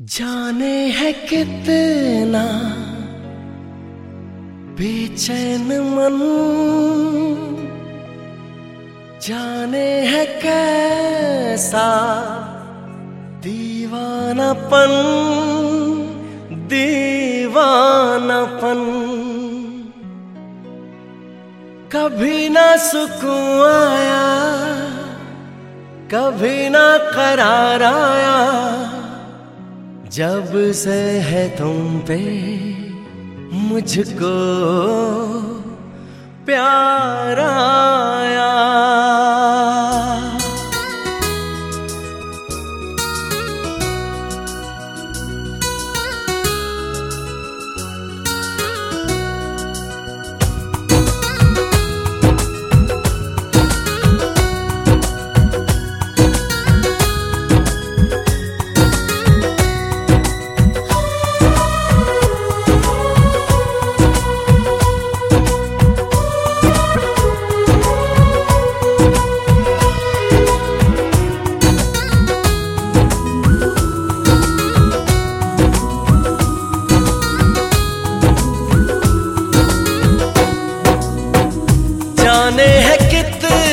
जाने है कितना बेचैन मन। जाने है कैसा दीवानापन दीवानापन। कभी ना सुकून आया, कभी ना करार आया। जब से है तुम पे मुझको प्यार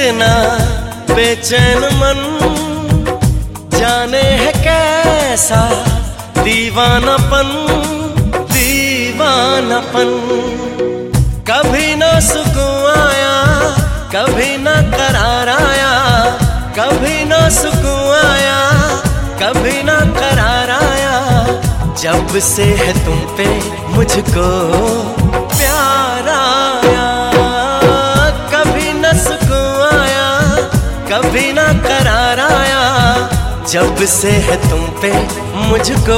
कितना बेचैन मन। जाने है कैसा दीवानापन दीवानापन। कभी ना सुकून आया, कभी ना करार आया, कभी ना सुकून आया, कभी ना करार आया। जब से है तुम पे मुझको करार आया जब से है तुम पे मुझको।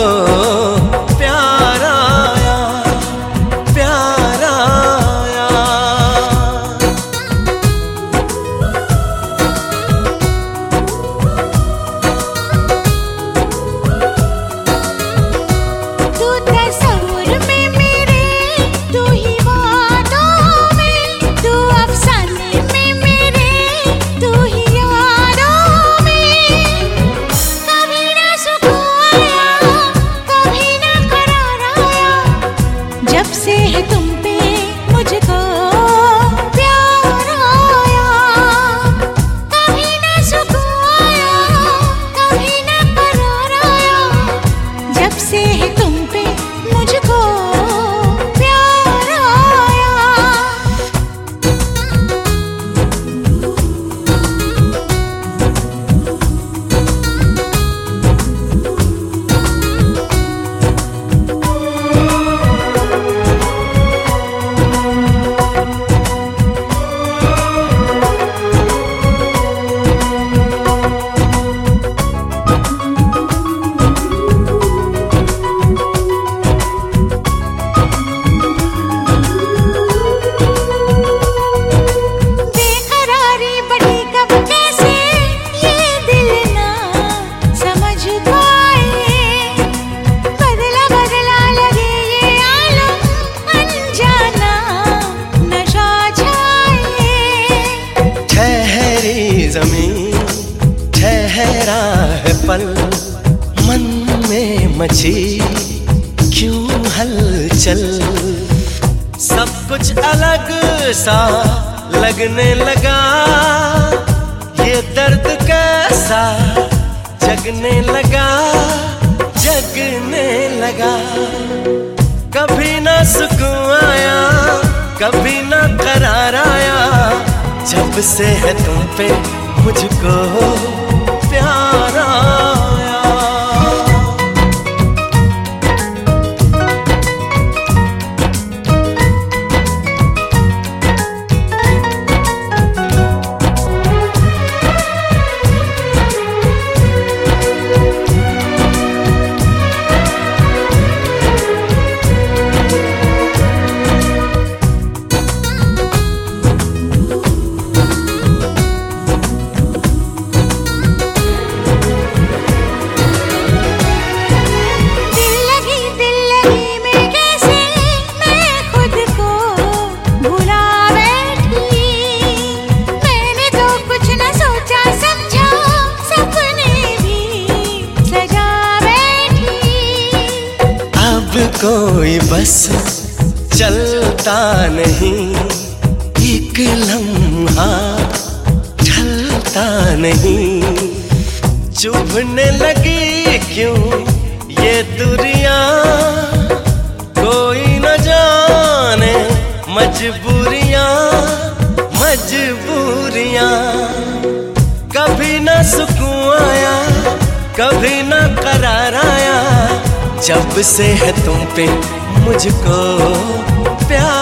ठहरा है पल, मन में मची क्यों हलचल? सब कुछ अलग सा लगने लगा, ये दर्द कैसा जगने लगा जगने लगा। कभी ना सुकून आया, कभी ना करार आया, जब से है तुम पे मुझको। प्यार कोई चलता नहीं, एक लम्हा ढलता नहीं। चुभने लगी क्यों ये दुरिया कोई न जाने मजबूरियाँ मजबूरियाँ। कभी न सुकून आया, कभी न करार आया, जब से है तुम पे मुझको प्यार